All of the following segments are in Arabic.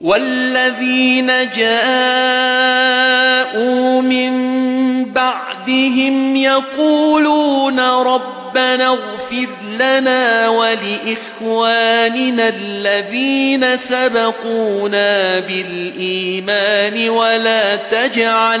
وَالَّذِينَ جَاءُوا مِن بَعْدِهِمْ يَقُولُونَ رَبَّنَا اغْفِرْ لَنَا وَلِإِخْوَانِنَا الَّذِينَ سَبَقُونَا بِالْإِيمَانِ وَلَا تَجْعَلْ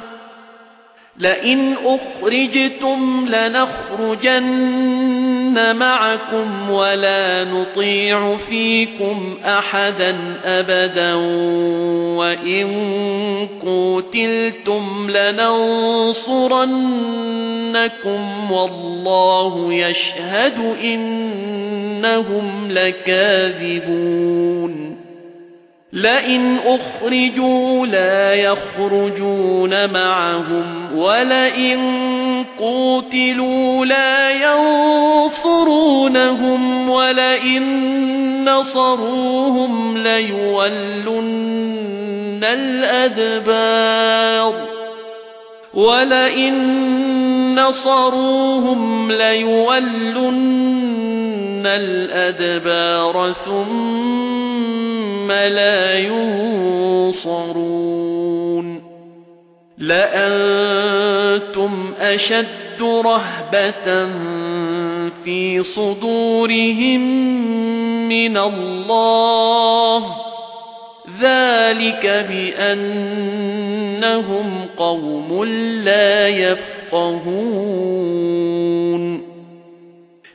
لئن أخرجتم لنخرجن معكم ولا نطيع فيكم أحدا أبدا وإن قتلتم لننصرنكم والله يشهد إنهم لكاذبون لئن أخرجوا لا يخرجون معهم ولئن قوتلوا لا ينصرونهم ولئن نصروهم ليولن الأدبار ولئن نصروهم ليولن الأدبار ثم لا ينصرون. لأنتم أشد رهبة في صدورهم من الله. ذلك بأنهم قوم لا يفقهون.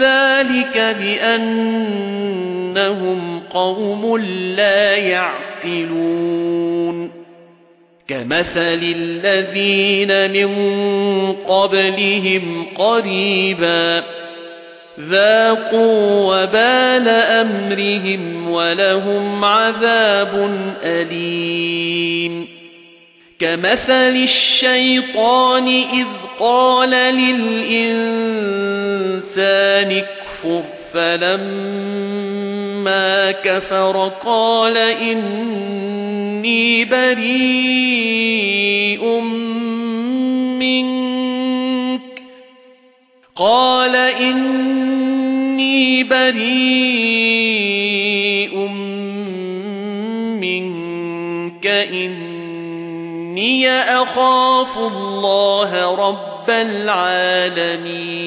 ذلك بأنهم قوم لا يعقلون. كمثل الذين من قبلهم قريبا ذاقوا وبال أمرهم ولهم عذاب أليم. كمثل الشيطان إذ قال للإنسان اكفر فلما كفر قال إني بريء منك. قال إني بريء منك إني أخاف الله رب العالمين.